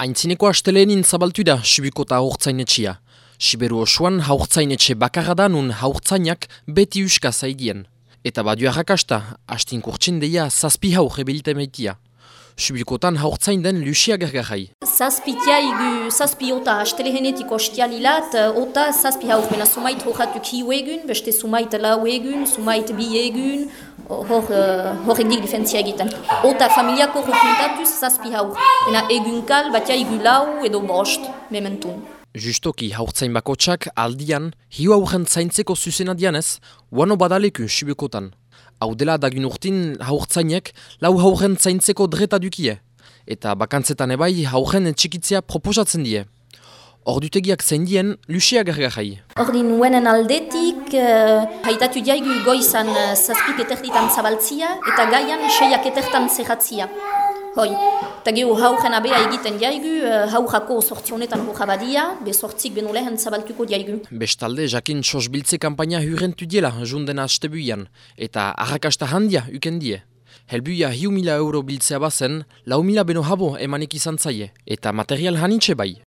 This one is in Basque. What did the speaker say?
Aintzineko asteleenin zabaltu da Sibikota haurtzainetxia. Siberu osoan haurtzainetxe bakarra da nun haurtzainak beti uska zaidien. Eta badio harrakasta, hastin kurtsin deia zazpi haur ebelte meitia. Sibikotan haurtzain den Lucia Gergarai. Zazpitia igu, zazpi ota astelehenetik ostialilat, ota zazpi haur, bena sumait horatuk hiu egun, beste sumait lau egun, sumait bi egun, hor, uh, hor egdik difentzia egiten. Ota familiako hokuntatuz zazpi haur, bena egunkal batia igu lau edo bost, mementun. Justoki haurtzain bakotsak aldian, hiu aurren zaintzeko zuzena dianez, uano badaleku Sibikotan. Hau dela dagin urtin haurtzainek lau haurren zaintzeko dreta dukie. Eta bakantzetan ebai haurren txikitzea proposatzen die. Ordutegiak zein dien, Lucia Gergarai. Ordin nuenen aldetik, uh, haitatu jaigu goizan uh, zazpik eterditan zabaltzia, eta gaian seiak etertan zerratzia. Hoi, eta gehu hauren abea egiten jaigu, uh, haurako sortzionetan hoja badia, be sortzik beno lehen zabaltuko jaigu. Bestalde, jakin sosbiltze kampaina hurrentu diela jundena astebuian, eta arrakasta handia ukendie. Helbuia hiu mila euro biltzea bazen, lau mila beno habo emanik izan zaie, eta material hanitxe bai.